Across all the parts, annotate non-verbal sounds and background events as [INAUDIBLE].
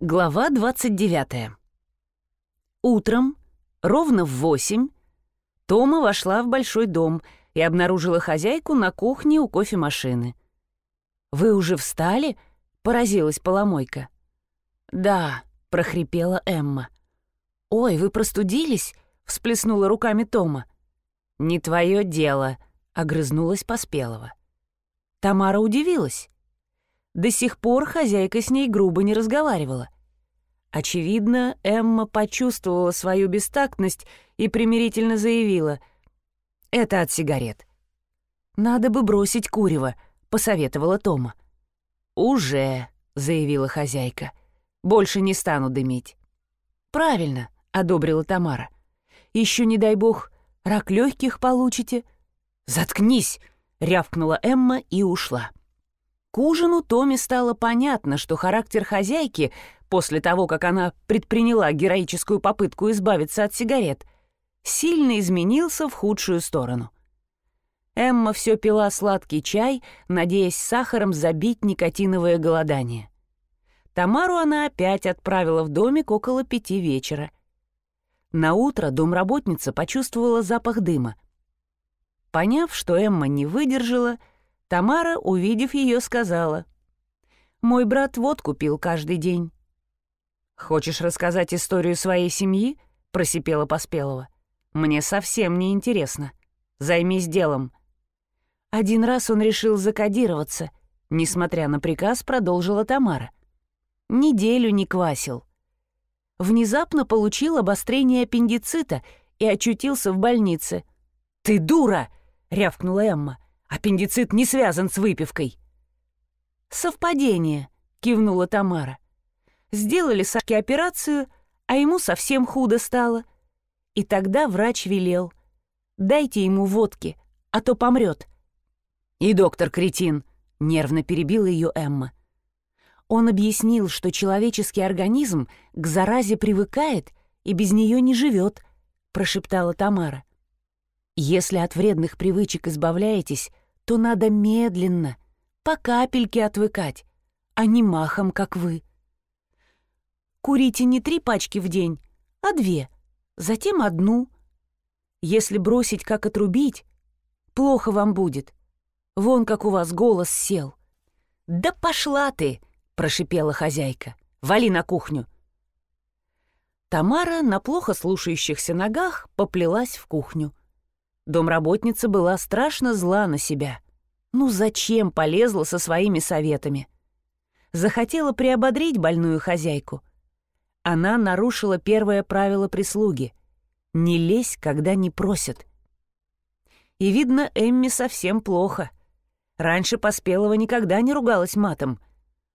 Глава 29. Утром, ровно в восемь, Тома вошла в большой дом и обнаружила хозяйку на кухне у кофемашины. «Вы уже встали?» — поразилась поломойка. «Да», — прохрипела Эмма. «Ой, вы простудились?» — всплеснула руками Тома. «Не твое дело», — огрызнулась Поспелова. Тамара удивилась. До сих пор хозяйка с ней грубо не разговаривала. Очевидно, Эмма почувствовала свою бестактность и примирительно заявила. «Это от сигарет». «Надо бы бросить курево», — посоветовала Тома. «Уже», — заявила хозяйка. «Больше не стану дымить». «Правильно», — одобрила Тамара. «Еще, не дай бог, рак легких получите». «Заткнись!» — рявкнула Эмма и ушла. К ужину Томе стало понятно, что характер хозяйки после того, как она предприняла героическую попытку избавиться от сигарет, сильно изменился в худшую сторону. Эмма все пила сладкий чай, надеясь сахаром забить никотиновое голодание. Тамару она опять отправила в домик около пяти вечера. На утро домработница почувствовала запах дыма. Поняв, что Эмма не выдержала, Тамара, увидев ее, сказала, «Мой брат водку пил каждый день. «Хочешь рассказать историю своей семьи?» — просипела Поспелова. «Мне совсем не интересно. Займись делом». Один раз он решил закодироваться. Несмотря на приказ, продолжила Тамара. Неделю не квасил. Внезапно получил обострение аппендицита и очутился в больнице. «Ты дура!» — рявкнула Эмма. «Аппендицит не связан с выпивкой». «Совпадение», — кивнула Тамара. Сделали Сашке операцию, а ему совсем худо стало. И тогда врач велел. «Дайте ему водки, а то помрет». «И доктор кретин», — нервно перебила ее Эмма. Он объяснил, что человеческий организм к заразе привыкает и без нее не живет, прошептала Тамара. Если от вредных привычек избавляетесь, то надо медленно, по капельке отвыкать, а не махом, как вы. Курите не три пачки в день, а две, затем одну. Если бросить, как отрубить, плохо вам будет. Вон как у вас голос сел. «Да пошла ты!» — прошипела хозяйка. «Вали на кухню!» Тамара на плохо слушающихся ногах поплелась в кухню. Домработница была страшно зла на себя. Ну зачем полезла со своими советами? Захотела приободрить больную хозяйку — она нарушила первое правило прислуги — не лезь, когда не просят. И, видно, Эмми совсем плохо. Раньше Поспелова никогда не ругалась матом.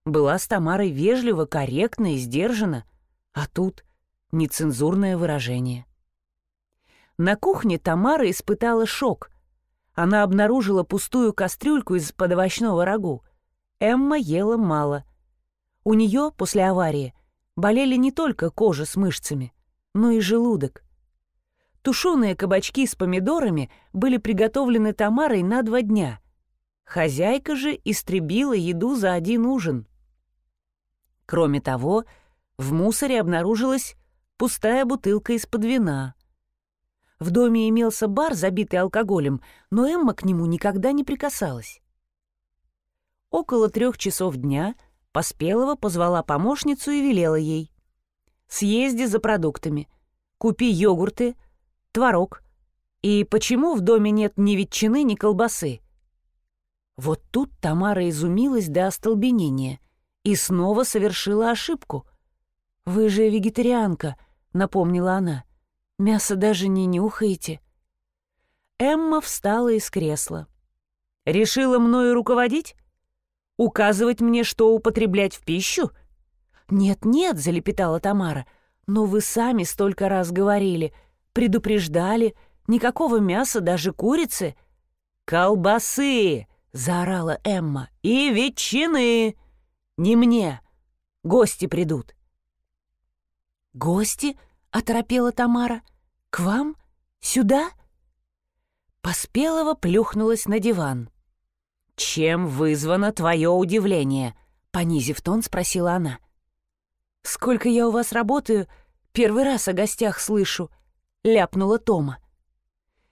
Была с Тамарой вежлива, корректна и сдержана. А тут нецензурное выражение. На кухне Тамара испытала шок. Она обнаружила пустую кастрюльку из-под овощного рагу. Эмма ела мало. У нее после аварии болели не только кожа с мышцами, но и желудок. Тушеные кабачки с помидорами были приготовлены Тамарой на два дня. Хозяйка же истребила еду за один ужин. Кроме того, в мусоре обнаружилась пустая бутылка из-под вина. В доме имелся бар, забитый алкоголем, но Эмма к нему никогда не прикасалась. Около трех часов дня — Поспелова позвала помощницу и велела ей. «Съезди за продуктами. Купи йогурты, творог. И почему в доме нет ни ветчины, ни колбасы?» Вот тут Тамара изумилась до остолбенения и снова совершила ошибку. «Вы же вегетарианка», — напомнила она. «Мясо даже не нюхаете». Эмма встала из кресла. «Решила мною руководить?» Указывать мне, что употреблять в пищу? Нет-нет, залепетала Тамара. Но вы сами столько раз говорили, предупреждали, никакого мяса, даже курицы. Колбасы! заорала Эмма. И ветчины! Не мне. Гости придут. Гости? Оторопела Тамара. К вам? Сюда? Поспелова плюхнулась на диван. «Чем вызвано твое удивление?» — понизив тон, спросила она. «Сколько я у вас работаю, первый раз о гостях слышу», — ляпнула Тома.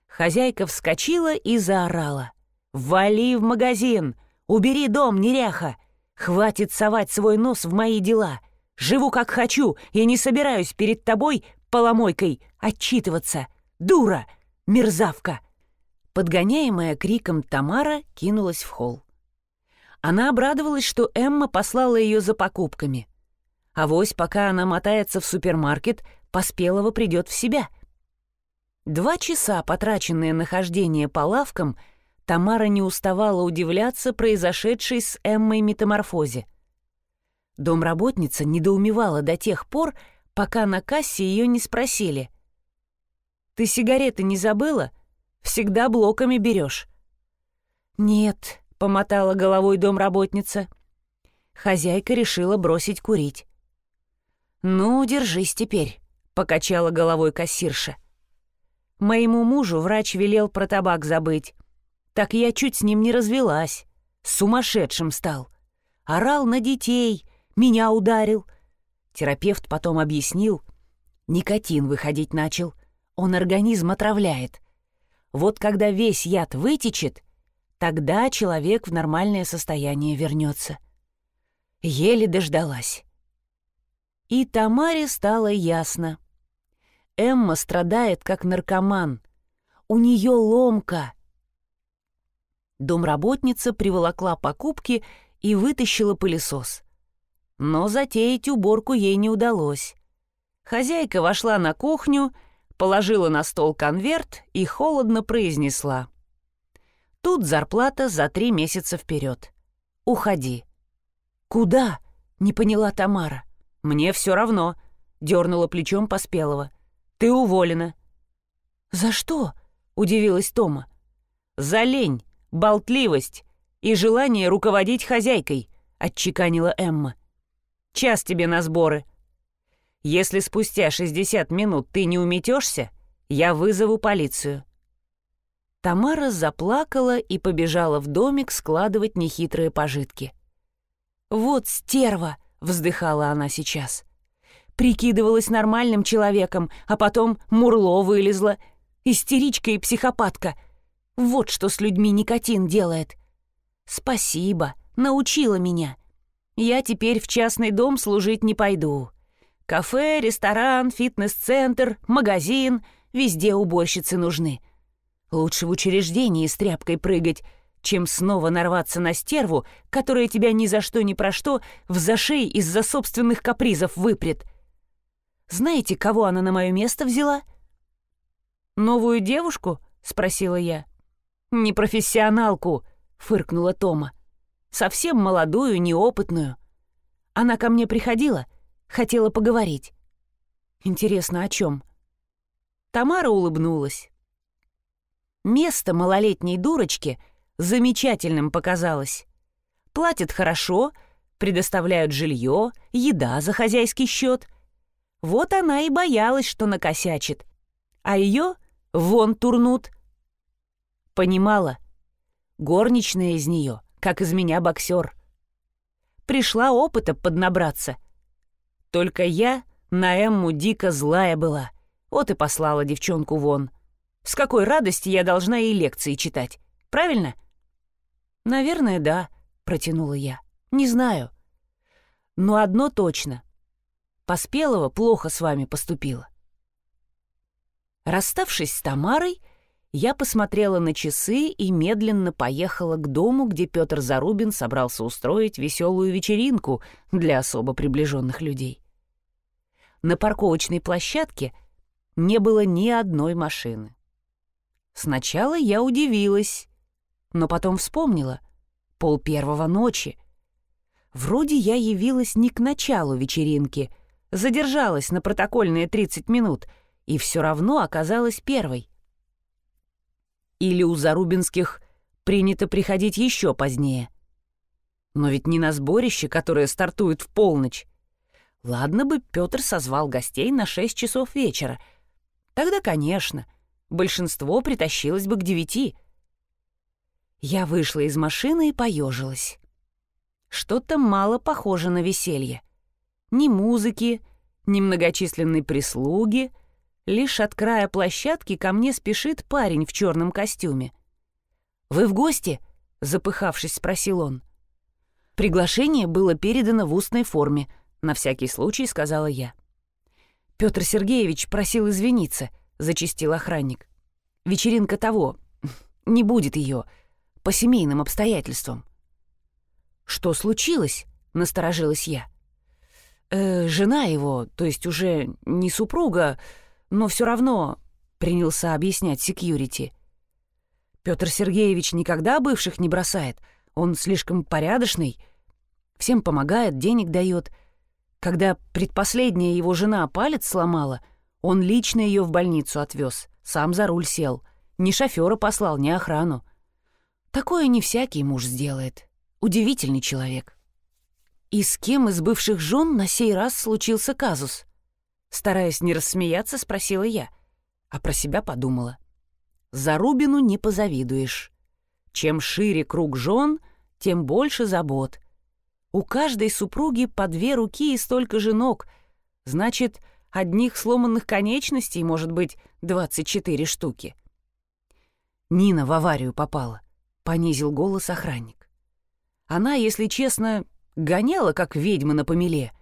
Хозяйка вскочила и заорала. «Вали в магазин! Убери дом, неряха! Хватит совать свой нос в мои дела! Живу как хочу и не собираюсь перед тобой, поломойкой, отчитываться! Дура! Мерзавка!» Подгоняемая криком Тамара кинулась в холл. Она обрадовалась, что Эмма послала ее за покупками. А вось, пока она мотается в супермаркет, Поспелова придет в себя. Два часа, потраченные на хождение по лавкам, Тамара не уставала удивляться произошедшей с Эммой метаморфозе. Домработница недоумевала до тех пор, пока на кассе ее не спросили. «Ты сигареты не забыла? Всегда блоками берешь». «Нет», — помотала головой домработница. Хозяйка решила бросить курить. «Ну, держись теперь», — покачала головой кассирша. «Моему мужу врач велел про табак забыть. Так я чуть с ним не развелась. Сумасшедшим стал. Орал на детей, меня ударил». Терапевт потом объяснил. Никотин выходить начал. Он организм отравляет. Вот когда весь яд вытечет, тогда человек в нормальное состояние вернется. Еле дождалась. И Тамаре стало ясно. Эмма страдает, как наркоман. У нее ломка. Домработница приволокла покупки и вытащила пылесос. Но затеять уборку ей не удалось. Хозяйка вошла на кухню, положила на стол конверт и холодно произнесла. «Тут зарплата за три месяца вперед. Уходи». «Куда?» — не поняла Тамара. «Мне все равно», — дернула плечом Поспелого. «Ты уволена». «За что?» — удивилась Тома. «За лень, болтливость и желание руководить хозяйкой», — отчеканила Эмма. «Час тебе на сборы. Если спустя 60 минут ты не уметешься, я вызову полицию». Тамара заплакала и побежала в домик складывать нехитрые пожитки. «Вот стерва!» — вздыхала она сейчас. Прикидывалась нормальным человеком, а потом Мурло вылезла. Истеричка и психопатка. Вот что с людьми никотин делает. Спасибо, научила меня. Я теперь в частный дом служить не пойду. Кафе, ресторан, фитнес-центр, магазин — везде уборщицы нужны. Лучше в учреждении с тряпкой прыгать, чем снова нарваться на стерву, которая тебя ни за что ни про что в зашей из-за собственных капризов выпрет. Знаете, кого она на мое место взяла? «Новую девушку?» — спросила я. «Непрофессионалку», — фыркнула Тома. «Совсем молодую, неопытную. Она ко мне приходила, хотела поговорить. Интересно, о чем?» Тамара улыбнулась. Место малолетней дурочки — замечательным показалось. Платят хорошо, предоставляют жилье, еда за хозяйский счет. Вот она и боялась, что накосячит. А ее вон турнут. Понимала. Горничная из нее, как из меня боксер. Пришла опыта поднабраться. Только я на Эмму дико злая была. Вот и послала девчонку вон. С какой радости я должна ей лекции читать. Правильно? — «Наверное, да», — протянула я. «Не знаю». «Но одно точно. Поспелова плохо с вами поступила». Расставшись с Тамарой, я посмотрела на часы и медленно поехала к дому, где Петр Зарубин собрался устроить веселую вечеринку для особо приближенных людей. На парковочной площадке не было ни одной машины. Сначала я удивилась, но потом вспомнила. Пол первого ночи. Вроде я явилась не к началу вечеринки, задержалась на протокольные 30 минут и все равно оказалась первой. Или у Зарубинских принято приходить еще позднее. Но ведь не на сборище, которое стартует в полночь. Ладно бы Петр созвал гостей на 6 часов вечера. Тогда, конечно, большинство притащилось бы к девяти — я вышла из машины и поежилась. Что-то мало похоже на веселье. Ни музыки, ни многочисленной прислуги. Лишь от края площадки ко мне спешит парень в черном костюме. «Вы в гости?» — запыхавшись, спросил он. Приглашение было передано в устной форме, на всякий случай сказала я. Петр Сергеевич просил извиниться, зачистил охранник. Вечеринка того, [LAUGHS] не будет ее, по семейным обстоятельствам. Что случилось? Насторожилась я. Э, жена его, то есть уже не супруга, но все равно принялся объяснять секьюрити. Петр Сергеевич никогда бывших не бросает. Он слишком порядочный, всем помогает, денег дает. Когда предпоследняя его жена палец сломала, он лично ее в больницу отвез, сам за руль сел. Ни шофера послал, ни охрану. Такое не всякий муж сделает. Удивительный человек. И с кем из бывших жен на сей раз случился казус? Стараясь не рассмеяться, спросила я, а про себя подумала. За Рубину не позавидуешь. Чем шире круг жен, тем больше забот. У каждой супруги по две руки и столько же ног. Значит, одних сломанных конечностей может быть 24 штуки. Нина в аварию попала, понизил голос охранник. Она, если честно, гоняла, как ведьма на помеле.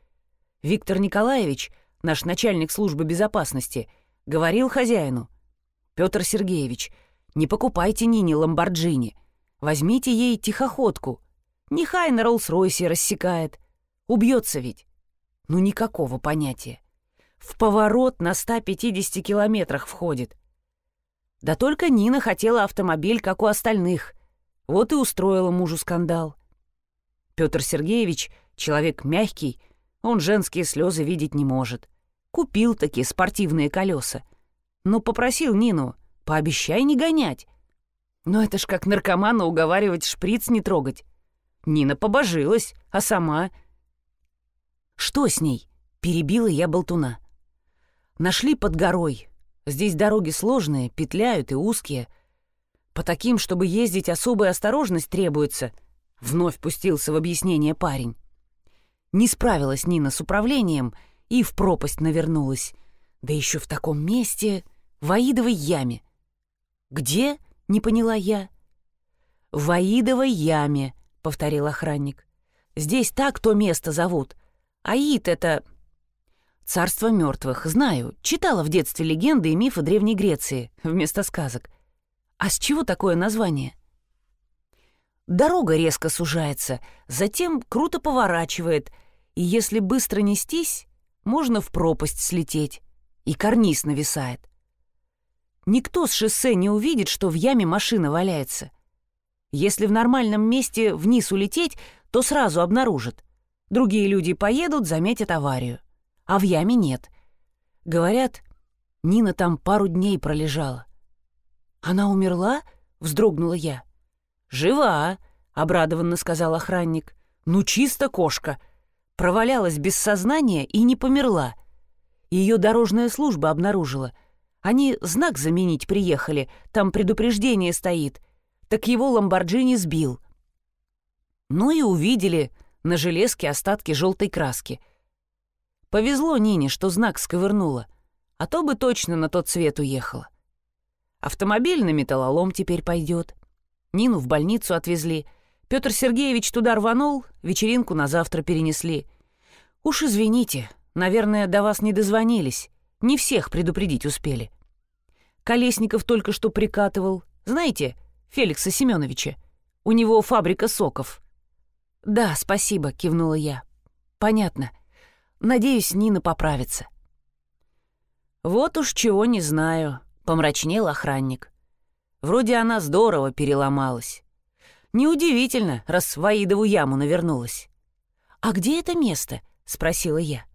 Виктор Николаевич, наш начальник службы безопасности, говорил хозяину. «Петр Сергеевич, не покупайте Нине Ламборджини. Возьмите ей тихоходку. Нехай на Роллс-Ройсе рассекает. Убьется ведь. Ну, никакого понятия. В поворот на 150 километрах входит. Да только Нина хотела автомобиль, как у остальных. Вот и устроила мужу скандал. Петр Сергеевич — человек мягкий, он женские слезы видеть не может. Купил такие спортивные колеса. Но попросил Нину, пообещай не гонять. Но это ж как наркомана уговаривать шприц не трогать. Нина побожилась, а сама... Что с ней? Перебила я болтуна. Нашли под горой. Здесь дороги сложные, петляют и узкие. По таким, чтобы ездить, особая осторожность требуется — Вновь пустился в объяснение парень. Не справилась Нина с управлением и в пропасть навернулась. Да еще в таком месте, в Аидовой яме. «Где?» — не поняла я. «В Аидовой яме», — повторил охранник. «Здесь так то место зовут. Аид — это...» «Царство мертвых. Знаю. Читала в детстве легенды и мифы Древней Греции вместо сказок. А с чего такое название?» Дорога резко сужается, затем круто поворачивает, и если быстро нестись, можно в пропасть слететь, и карниз нависает. Никто с шоссе не увидит, что в яме машина валяется. Если в нормальном месте вниз улететь, то сразу обнаружат. Другие люди поедут, заметят аварию. А в яме нет. Говорят, Нина там пару дней пролежала. «Она умерла?» — вздрогнула я. «Жива», — обрадованно сказал охранник. «Ну, чисто кошка. Провалялась без сознания и не померла. Ее дорожная служба обнаружила. Они знак заменить приехали, там предупреждение стоит. Так его Ламборджини сбил. Ну и увидели на железке остатки желтой краски. Повезло Нине, что знак сковырнула, а то бы точно на тот свет уехала. Автомобиль на металлолом теперь пойдет. Нину в больницу отвезли. Петр Сергеевич туда рванул, вечеринку на завтра перенесли. Уж извините, наверное, до вас не дозвонились. Не всех предупредить успели. Колесников только что прикатывал. Знаете, Феликса Семеновича? У него фабрика соков. «Да, спасибо», — кивнула я. «Понятно. Надеюсь, Нина поправится». «Вот уж чего не знаю», — помрачнел охранник. Вроде она здорово переломалась. Неудивительно, раз в Аидову яму навернулась. «А где это место?» — спросила я.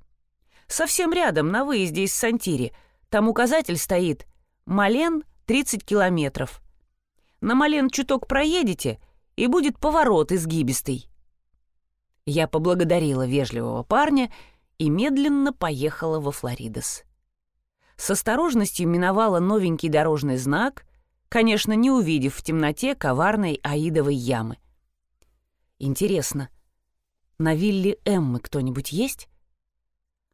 «Совсем рядом, на выезде из Сантири. Там указатель стоит. Мален — 30 километров. На Мален чуток проедете, и будет поворот изгибистый». Я поблагодарила вежливого парня и медленно поехала во Флоридос. С осторожностью миновала новенький дорожный знак, конечно, не увидев в темноте коварной аидовой ямы. Интересно, на вилле Эммы кто-нибудь есть?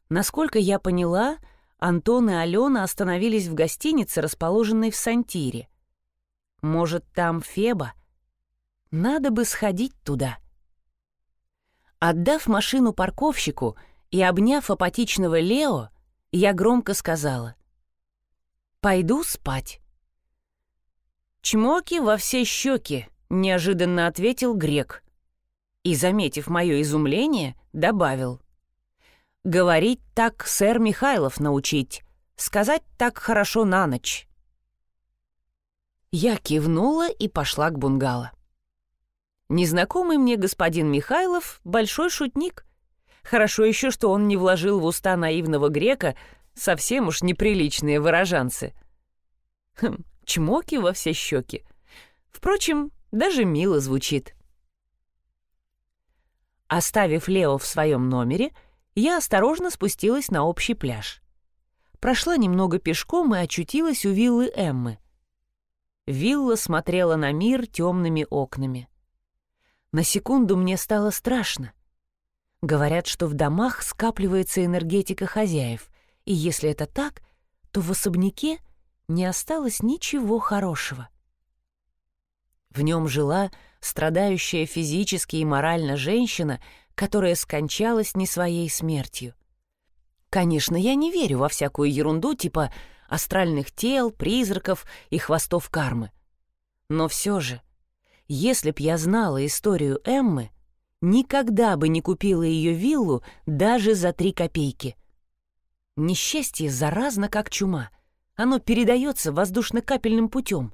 Насколько я поняла, Антон и Алена остановились в гостинице, расположенной в Сантире. Может, там Феба? Надо бы сходить туда. Отдав машину парковщику и обняв апатичного Лео, я громко сказала «Пойду спать». «Чмоки во все щеки», — неожиданно ответил грек. И, заметив мое изумление, добавил. «Говорить так сэр Михайлов научить, сказать так хорошо на ночь». Я кивнула и пошла к бунгало. Незнакомый мне господин Михайлов — большой шутник. Хорошо еще, что он не вложил в уста наивного грека совсем уж неприличные выражанцы. Хм, чмоки во все щеки. Впрочем, даже мило звучит. Оставив Лео в своем номере, я осторожно спустилась на общий пляж. Прошла немного пешком и очутилась у виллы Эммы. Вилла смотрела на мир темными окнами. На секунду мне стало страшно. Говорят, что в домах скапливается энергетика хозяев, и если это так, то в особняке не осталось ничего хорошего. В нем жила страдающая физически и морально женщина, которая скончалась не своей смертью. Конечно, я не верю во всякую ерунду типа астральных тел, призраков и хвостов кармы. Но все же если б я знала историю Эммы, никогда бы не купила ее виллу даже за три копейки. Несчастье заразно, как чума. Оно передается воздушно-капельным путем.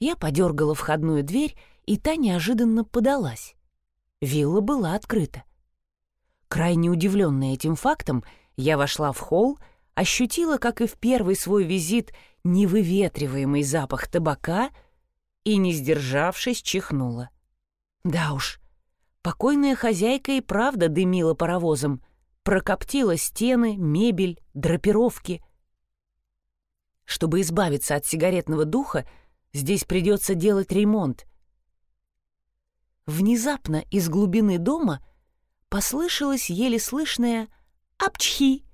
Я подергала входную дверь, и та неожиданно подалась. Вилла была открыта. Крайне удивленная этим фактом, я вошла в холл, ощутила, как и в первый свой визит, невыветриваемый запах табака — и, не сдержавшись, чихнула. Да уж, покойная хозяйка и правда дымила паровозом, прокоптила стены, мебель, драпировки. Чтобы избавиться от сигаретного духа, здесь придется делать ремонт. Внезапно из глубины дома послышалось еле слышное «Апчхи!».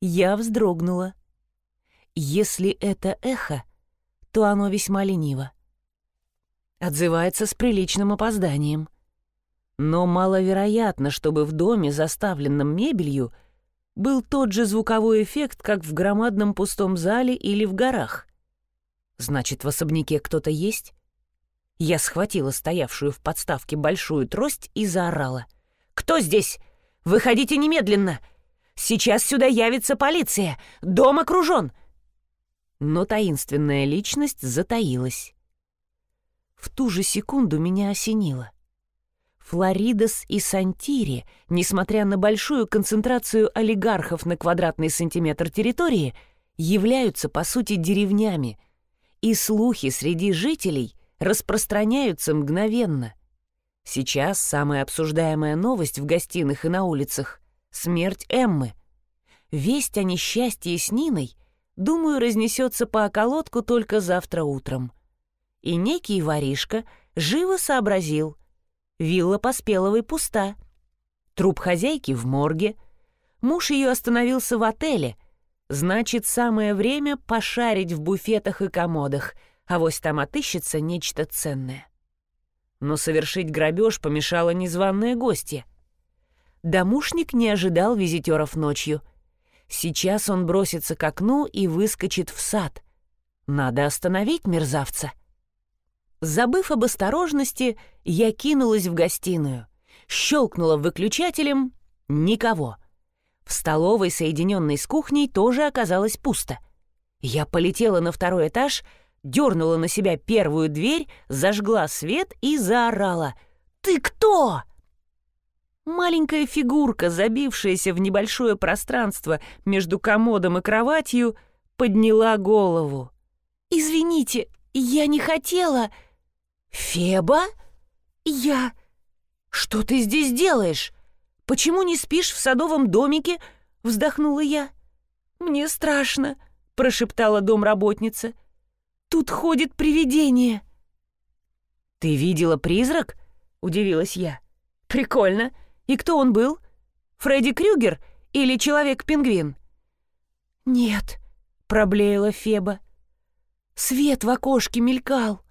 Я вздрогнула. Если это эхо, то оно весьма лениво. Отзывается с приличным опозданием. Но маловероятно, чтобы в доме, заставленном мебелью, был тот же звуковой эффект, как в громадном пустом зале или в горах. Значит, в особняке кто-то есть? Я схватила стоявшую в подставке большую трость и заорала. «Кто здесь? Выходите немедленно! Сейчас сюда явится полиция! Дом окружен! но таинственная личность затаилась. В ту же секунду меня осенило. Флоридос и Сантири, несмотря на большую концентрацию олигархов на квадратный сантиметр территории, являются, по сути, деревнями, и слухи среди жителей распространяются мгновенно. Сейчас самая обсуждаемая новость в гостиных и на улицах — смерть Эммы. Весть о несчастье с Ниной думаю, разнесется по околотку только завтра утром. И некий воришка живо сообразил. Вилла Поспеловой пуста. Труп хозяйки в морге. Муж ее остановился в отеле. Значит, самое время пошарить в буфетах и комодах, а вось там отыщется нечто ценное. Но совершить грабеж помешало незваное гостье. Домушник не ожидал визитеров ночью — Сейчас он бросится к окну и выскочит в сад. Надо остановить мерзавца. Забыв об осторожности, я кинулась в гостиную. Щелкнула выключателем — никого. В столовой, соединенной с кухней, тоже оказалось пусто. Я полетела на второй этаж, дернула на себя первую дверь, зажгла свет и заорала. «Ты кто?» Маленькая фигурка, забившаяся в небольшое пространство между комодом и кроватью, подняла голову. «Извините, я не хотела...» «Феба? Я...» «Что ты здесь делаешь? Почему не спишь в садовом домике?» — вздохнула я. «Мне страшно», — прошептала домработница. «Тут ходит привидение». «Ты видела призрак?» — удивилась я. «Прикольно. И кто он был? Фредди Крюгер или Человек-пингвин?» «Нет», — проблеяла Феба. «Свет в окошке мелькал».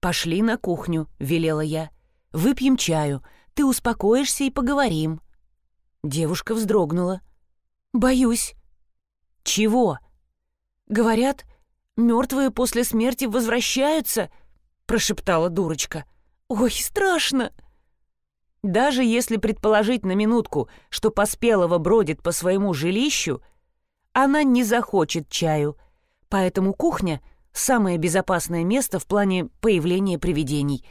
«Пошли на кухню», — велела я. «Выпьем чаю, ты успокоишься и поговорим». Девушка вздрогнула. «Боюсь». «Чего?» «Говорят, мертвые после смерти возвращаются», — прошептала дурочка. «Ой, страшно!» Даже если предположить на минутку, что Поспелова бродит по своему жилищу, она не захочет чаю, поэтому кухня — самое безопасное место в плане появления привидений.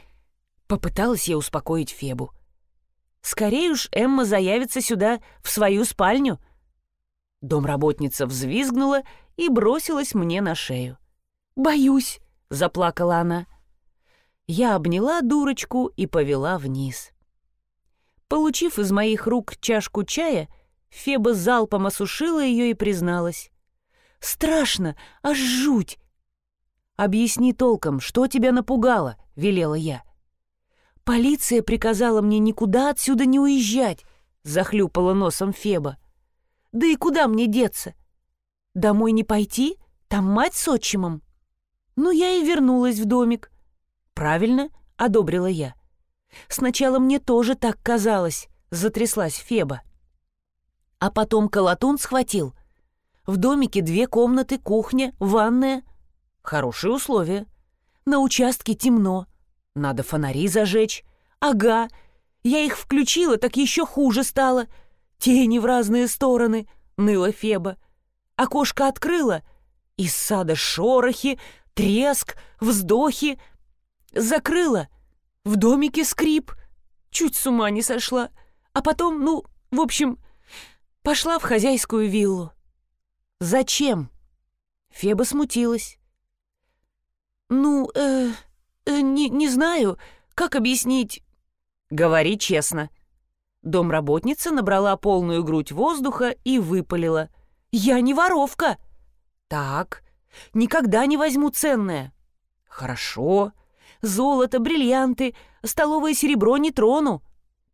Попыталась я успокоить Фебу. Скорее уж Эмма заявится сюда, в свою спальню. Домработница взвизгнула и бросилась мне на шею. «Боюсь», — заплакала она. Я обняла дурочку и повела вниз. Получив из моих рук чашку чая, Феба залпом осушила ее и призналась. «Страшно, аж жуть!» «Объясни толком, что тебя напугало?» — велела я. «Полиция приказала мне никуда отсюда не уезжать», — захлюпала носом Феба. «Да и куда мне деться? Домой не пойти? Там мать с отчимом». Ну, я и вернулась в домик. «Правильно», — одобрила я. «Сначала мне тоже так казалось», — затряслась Феба. А потом колотун схватил. В домике две комнаты, кухня, ванная. Хорошие условия. На участке темно. Надо фонари зажечь. Ага. Я их включила, так еще хуже стало. Тени в разные стороны, ныла Феба. Окошко открыла. Из сада шорохи, треск, вздохи. Закрыла. В домике скрип. Чуть с ума не сошла. А потом, ну, в общем, Пошла в хозяйскую виллу. Зачем? Феба смутилась. Ну, э, э не, не знаю, как объяснить. Говори честно. Домработница набрала полную грудь воздуха и выпалила. «Я не воровка!» «Так, никогда не возьму ценное». «Хорошо. Золото, бриллианты, столовое серебро не трону».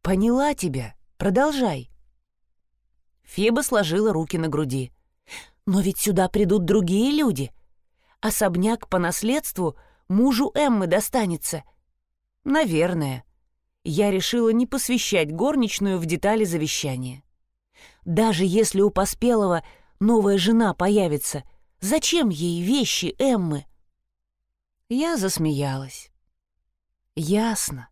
«Поняла тебя. Продолжай». Феба сложила руки на груди. «Но ведь сюда придут другие люди. Особняк по наследству мужу Эммы достанется». «Наверное». Я решила не посвящать горничную в детали завещания. Даже если у Поспелого новая жена появится, зачем ей вещи Эммы? Я засмеялась. Ясно.